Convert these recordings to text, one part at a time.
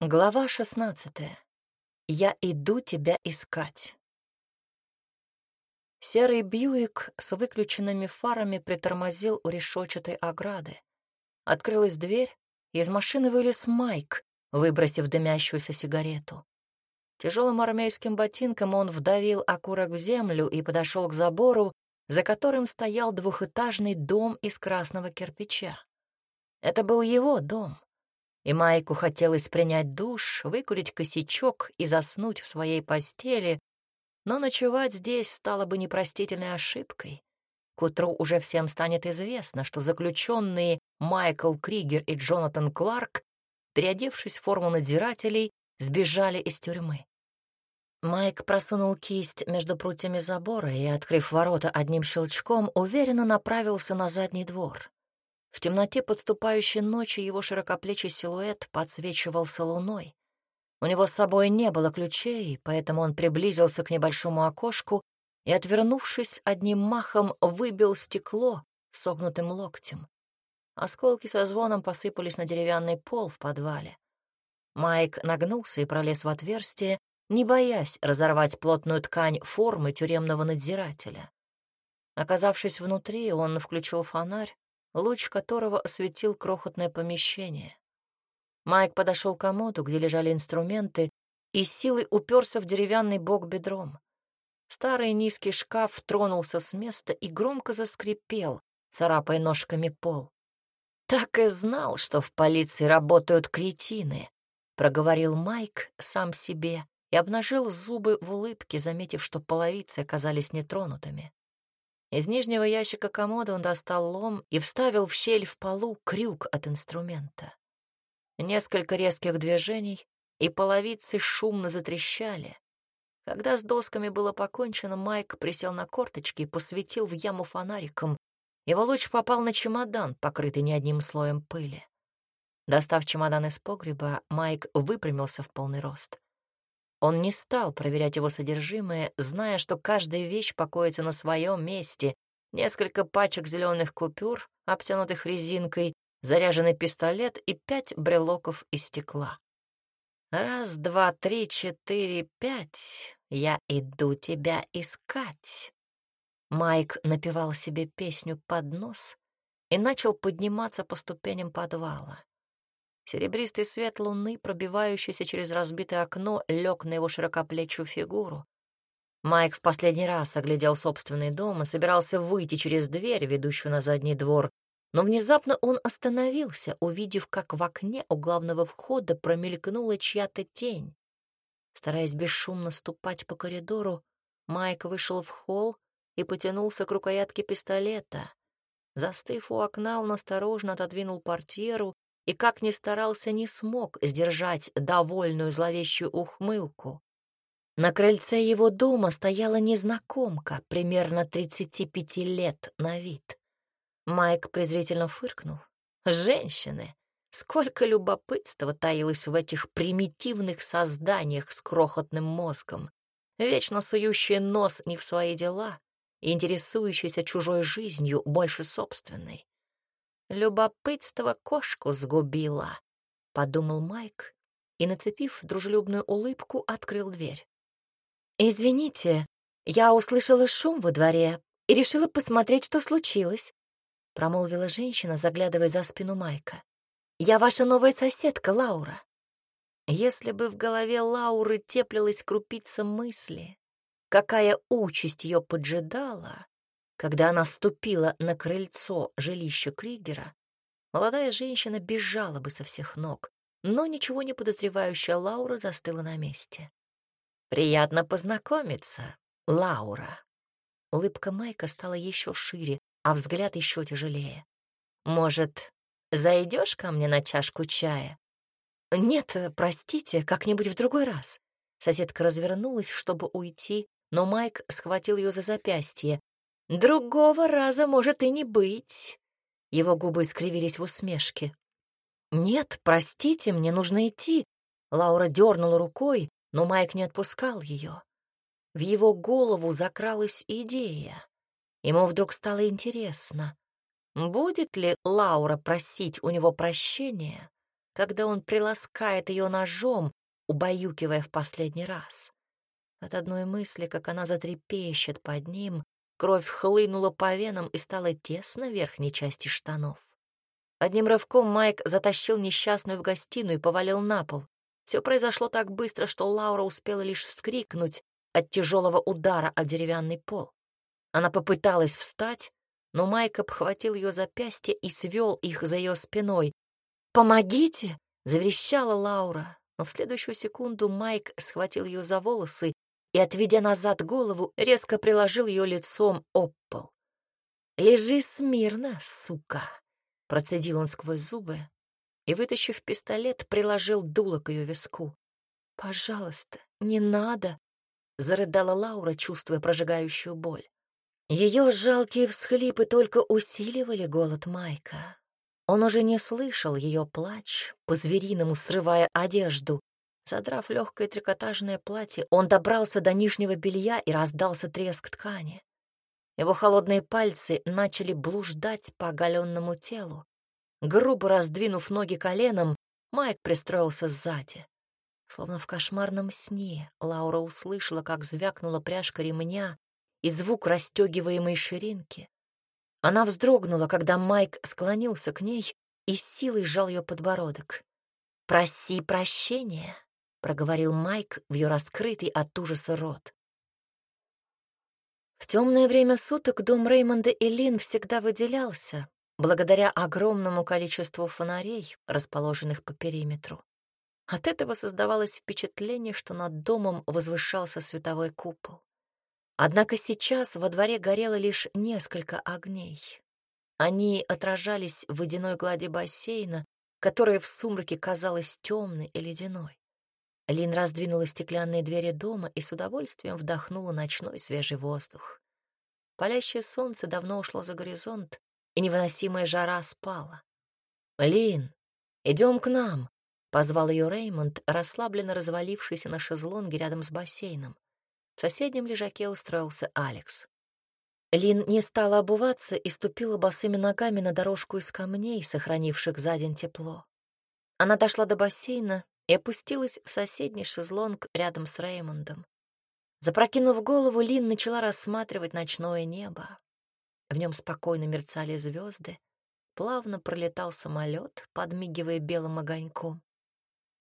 Глава шестнадцатая. Я иду тебя искать. Серый Бьюик с выключенными фарами притормозил у решетчатой ограды. Открылась дверь, и из машины вылез Майк, выбросив дымящуюся сигарету. Тяжелым армейским ботинком он вдавил окурок в землю и подошел к забору, за которым стоял двухэтажный дом из красного кирпича. Это был его дом и Майку хотелось принять душ, выкурить косячок и заснуть в своей постели, но ночевать здесь стало бы непростительной ошибкой. К утру уже всем станет известно, что заключенные Майкл Кригер и Джонатан Кларк, переодевшись в форму надзирателей, сбежали из тюрьмы. Майк просунул кисть между прутьями забора и, открыв ворота одним щелчком, уверенно направился на задний двор. В темноте подступающей ночи его широкоплечий силуэт подсвечивался луной. У него с собой не было ключей, поэтому он приблизился к небольшому окошку и, отвернувшись одним махом, выбил стекло согнутым локтем. Осколки со звоном посыпались на деревянный пол в подвале. Майк нагнулся и пролез в отверстие, не боясь разорвать плотную ткань формы тюремного надзирателя. Оказавшись внутри, он включил фонарь луч которого осветил крохотное помещение. Майк подошел к комоду, где лежали инструменты, и силой уперся в деревянный бок бедром. Старый низкий шкаф тронулся с места и громко заскрипел, царапая ножками пол. «Так и знал, что в полиции работают кретины», — проговорил Майк сам себе и обнажил зубы в улыбке, заметив, что половицы оказались нетронутыми. Из нижнего ящика комода он достал лом и вставил в щель в полу крюк от инструмента. Несколько резких движений, и половицы шумно затрещали. Когда с досками было покончено, Майк присел на корточки и посветил в яму фонариком. Его луч попал на чемодан, покрытый не одним слоем пыли. Достав чемодан из погреба, Майк выпрямился в полный рост. Он не стал проверять его содержимое, зная, что каждая вещь покоится на своем месте. Несколько пачек зеленых купюр, обтянутых резинкой, заряженный пистолет и пять брелоков из стекла. Раз, два, три, четыре, пять. Я иду тебя искать. Майк напевал себе песню под нос и начал подниматься по ступеням подвала. Серебристый свет луны, пробивающийся через разбитое окно, лег на его широкоплечью фигуру. Майк в последний раз оглядел собственный дом и собирался выйти через дверь, ведущую на задний двор, но внезапно он остановился, увидев, как в окне у главного входа промелькнула чья-то тень. Стараясь бесшумно ступать по коридору, Майк вышел в холл и потянулся к рукоятке пистолета. Застыв у окна, он осторожно отодвинул портьеру и, как ни старался, не смог сдержать довольную зловещую ухмылку. На крыльце его дома стояла незнакомка, примерно 35 лет на вид. Майк презрительно фыркнул. «Женщины! Сколько любопытства таилось в этих примитивных созданиях с крохотным мозгом, вечно сующие нос не в свои дела и интересующиеся чужой жизнью больше собственной. Любопытство кошку сгубило, — подумал Майк и, нацепив дружелюбную улыбку, открыл дверь. «Извините, я услышала шум во дворе и решила посмотреть, что случилось», — промолвила женщина, заглядывая за спину Майка. «Я ваша новая соседка, Лаура». Если бы в голове Лауры теплилась крупица мысли, какая участь ее поджидала, когда она ступила на крыльцо жилища Кригера, молодая женщина бежала бы со всех ног, но ничего не подозревающая Лаура застыла на месте. «Приятно познакомиться, Лаура». Улыбка Майка стала еще шире, а взгляд еще тяжелее. «Может, зайдешь ко мне на чашку чая?» «Нет, простите, как-нибудь в другой раз». Соседка развернулась, чтобы уйти, но Майк схватил ее за запястье. Другого раза может и не быть. Его губы искривились в усмешке. Нет, простите, мне нужно идти. Лаура дернула рукой, но Майк не отпускал ее. В его голову закралась идея. Ему вдруг стало интересно, будет ли Лаура просить у него прощения, когда он приласкает ее ножом, убаюкивая в последний раз. От одной мысли, как она затрепещет под ним, кровь хлынула по венам и стало тесно в верхней части штанов. Одним рывком Майк затащил несчастную в гостиную и повалил на пол. Все произошло так быстро, что Лаура успела лишь вскрикнуть от тяжелого удара о деревянный пол. Она попыталась встать, но Майк обхватил ее запястье и свел их за ее спиной. «Помогите!» — заверещала Лаура, но в следующую секунду Майк схватил ее за волосы и, отведя назад голову, резко приложил ее лицом об пол. «Лежи смирно, сука!» — процедил он сквозь зубы и, вытащив пистолет, приложил дуло к ее виску. «Пожалуйста, не надо!» — зарыдала Лаура, чувствуя прожигающую боль. Ее жалкие всхлипы только усиливали голод Майка. Он уже не слышал ее плач, по-звериному срывая одежду. Задрав легкое трикотажное платье, он добрался до нижнего белья и раздался треск ткани. Его холодные пальцы начали блуждать по оголенному телу. Грубо раздвинув ноги коленом, Майк пристроился сзади. Словно в кошмарном сне Лаура услышала, как звякнула пряжка ремня и звук расстегиваемой ширинки. Она вздрогнула, когда Майк склонился к ней и силой сжал ее подбородок. «Проси прощения», — проговорил Майк в ее раскрытый от ужаса рот. В темное время суток дом Реймонда и Лин всегда выделялся, благодаря огромному количеству фонарей, расположенных по периметру. От этого создавалось впечатление, что над домом возвышался световой купол. Однако сейчас во дворе горело лишь несколько огней. Они отражались в водяной глади бассейна, которая в сумраке казалась темной и ледяной. Лин раздвинула стеклянные двери дома и с удовольствием вдохнула ночной свежий воздух. Палящее солнце давно ушло за горизонт, и невыносимая жара спала. «Лин, идем к нам», — позвал ее Реймонд, расслабленно развалившийся на шезлонге рядом с бассейном. В соседнем лежаке устроился Алекс. Лин не стала обуваться и ступила босыми ногами на дорожку из камней, сохранивших за день тепло. Она дошла до бассейна и опустилась в соседний шезлонг рядом с Реймондом. Запрокинув голову, Лин начала рассматривать ночное небо. В нем спокойно мерцали звезды, плавно пролетал самолет, подмигивая белым огоньком.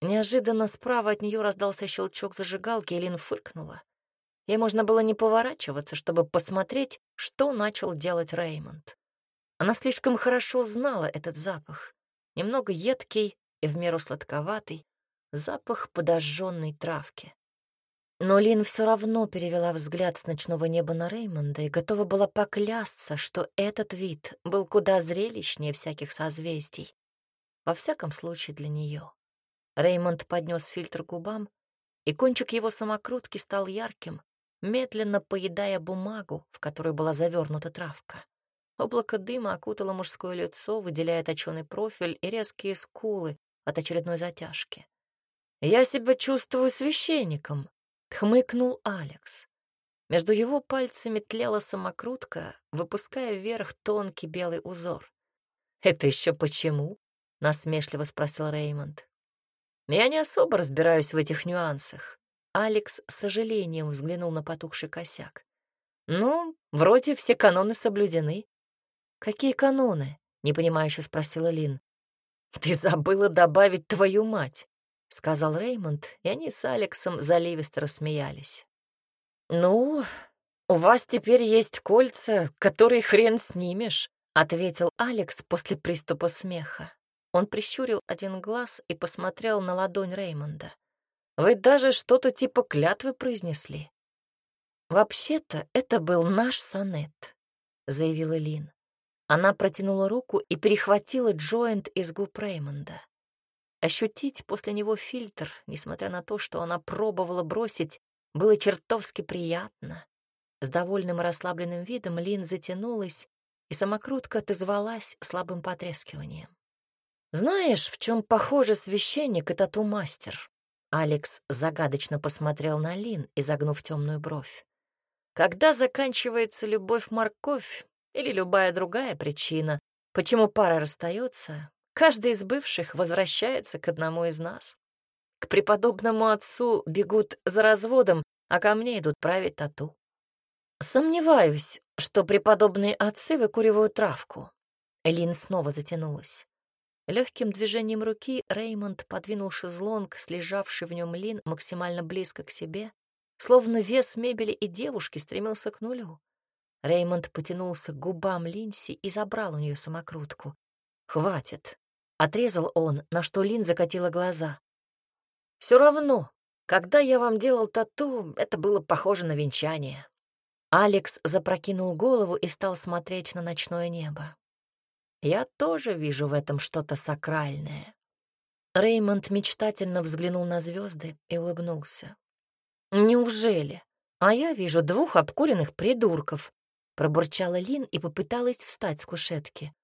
Неожиданно справа от нее раздался щелчок зажигалки, и Лин фыркнула. Ей можно было не поворачиваться, чтобы посмотреть, что начал делать Реймонд. Она слишком хорошо знала этот запах. Немного едкий и в меру сладковатый. Запах подожженной травки. Но Лин все равно перевела взгляд с ночного неба на Реймонда и готова была поклясться, что этот вид был куда зрелищнее всяких созвездий. Во всяком случае для нее. Реймонд поднес фильтр к губам, и кончик его самокрутки стал ярким, медленно поедая бумагу, в которой была завернута травка. Облако дыма окутало мужское лицо, выделяя точёный профиль и резкие скулы от очередной затяжки. «Я себя чувствую священником», — хмыкнул Алекс. Между его пальцами тлела самокрутка, выпуская вверх тонкий белый узор. «Это еще почему?» — насмешливо спросил Реймонд. «Я не особо разбираюсь в этих нюансах. Алекс с сожалением взглянул на потухший косяк. «Ну, вроде все каноны соблюдены». «Какие каноны?» — непонимающе спросила Лин. «Ты забыла добавить твою мать», — сказал Реймонд, и они с Алексом заливисто рассмеялись. «Ну, у вас теперь есть кольца, которые хрен снимешь», — ответил Алекс после приступа смеха. Он прищурил один глаз и посмотрел на ладонь Реймонда. Вы даже что-то типа клятвы произнесли. Вообще-то это был наш сонет, заявила Лин. Она протянула руку и перехватила джойнт из губ Реймонда. Ощутить после него фильтр, несмотря на то, что она пробовала бросить, было чертовски приятно. С довольным и расслабленным видом Лин затянулась, и самокрутка отозвалась слабым потрескиванием. «Знаешь, в чем похоже священник и тату-мастер?» Алекс загадочно посмотрел на Лин, изогнув темную бровь. Когда заканчивается любовь-морковь или любая другая причина, почему пара расстается, Каждый из бывших возвращается к одному из нас. К преподобному отцу бегут за разводом, а ко мне идут править тату. Сомневаюсь, что преподобные отцы выкуривают травку. Лин снова затянулась. Легким движением руки Реймонд подвинул шезлонг, слежавший в нем Лин, максимально близко к себе, словно вес мебели и девушки стремился к нулю. Реймонд потянулся к губам Линси и забрал у нее самокрутку. «Хватит!» — отрезал он, на что Лин закатила глаза. «Все равно, когда я вам делал тату, это было похоже на венчание». Алекс запрокинул голову и стал смотреть на ночное небо. «Я тоже вижу в этом что-то сакральное». Реймонд мечтательно взглянул на звезды и улыбнулся. «Неужели? А я вижу двух обкуренных придурков, Пробурчала Лин и попыталась встать с кушетки.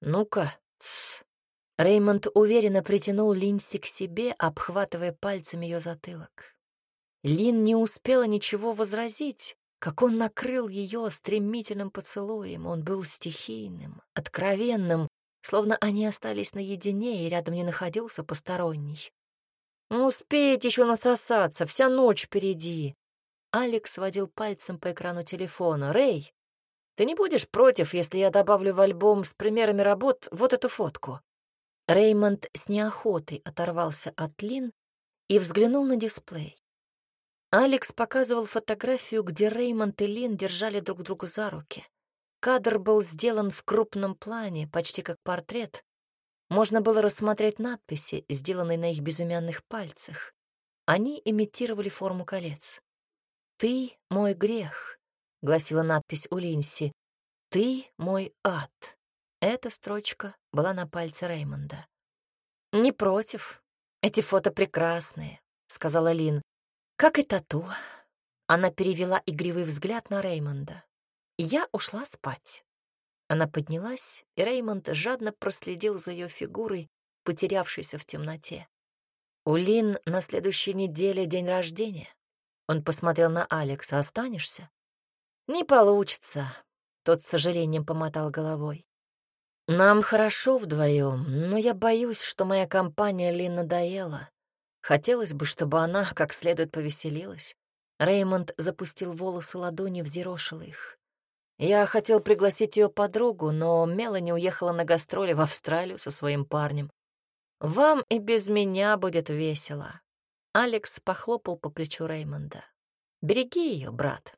«Ну-ка, Реймонд уверенно притянул Линси к себе, обхватывая пальцами ее затылок. Лин не успела ничего возразить, как он накрыл ее стремительным поцелуем. Он был стихийным, откровенным, словно они остались наедине, и рядом не находился посторонний. «Ну, успеете еще насосаться, вся ночь впереди!» Алекс водил пальцем по экрану телефона. «Рэй, ты не будешь против, если я добавлю в альбом с примерами работ вот эту фотку?» Реймонд с неохотой оторвался от Лин и взглянул на дисплей. Алекс показывал фотографию, где Реймонд и Лин держали друг друга за руки. Кадр был сделан в крупном плане, почти как портрет. Можно было рассмотреть надписи, сделанные на их безымянных пальцах. Они имитировали форму колец. «Ты — мой грех, гласила надпись у Линси. «Ты мой ад». Эта строчка была на пальце Реймонда. «Не против. Эти фото прекрасные», — сказала Лин. «Как и тату». Она перевела игривый взгляд на Реймонда. «Я ушла спать». Она поднялась, и Реймонд жадно проследил за ее фигурой, потерявшейся в темноте. «У Лин на следующей неделе день рождения». Он посмотрел на Алекса. «Останешься?» «Не получится», — тот с сожалением помотал головой. «Нам хорошо вдвоем, но я боюсь, что моя компания Ли надоела. Хотелось бы, чтобы она как следует повеселилась». Реймонд запустил волосы ладони, взъерошил их. Я хотел пригласить ее подругу, но Мелани уехала на гастроли в Австралию со своим парнем. Вам и без меня будет весело. Алекс похлопал по плечу Реймонда. Береги ее, брат.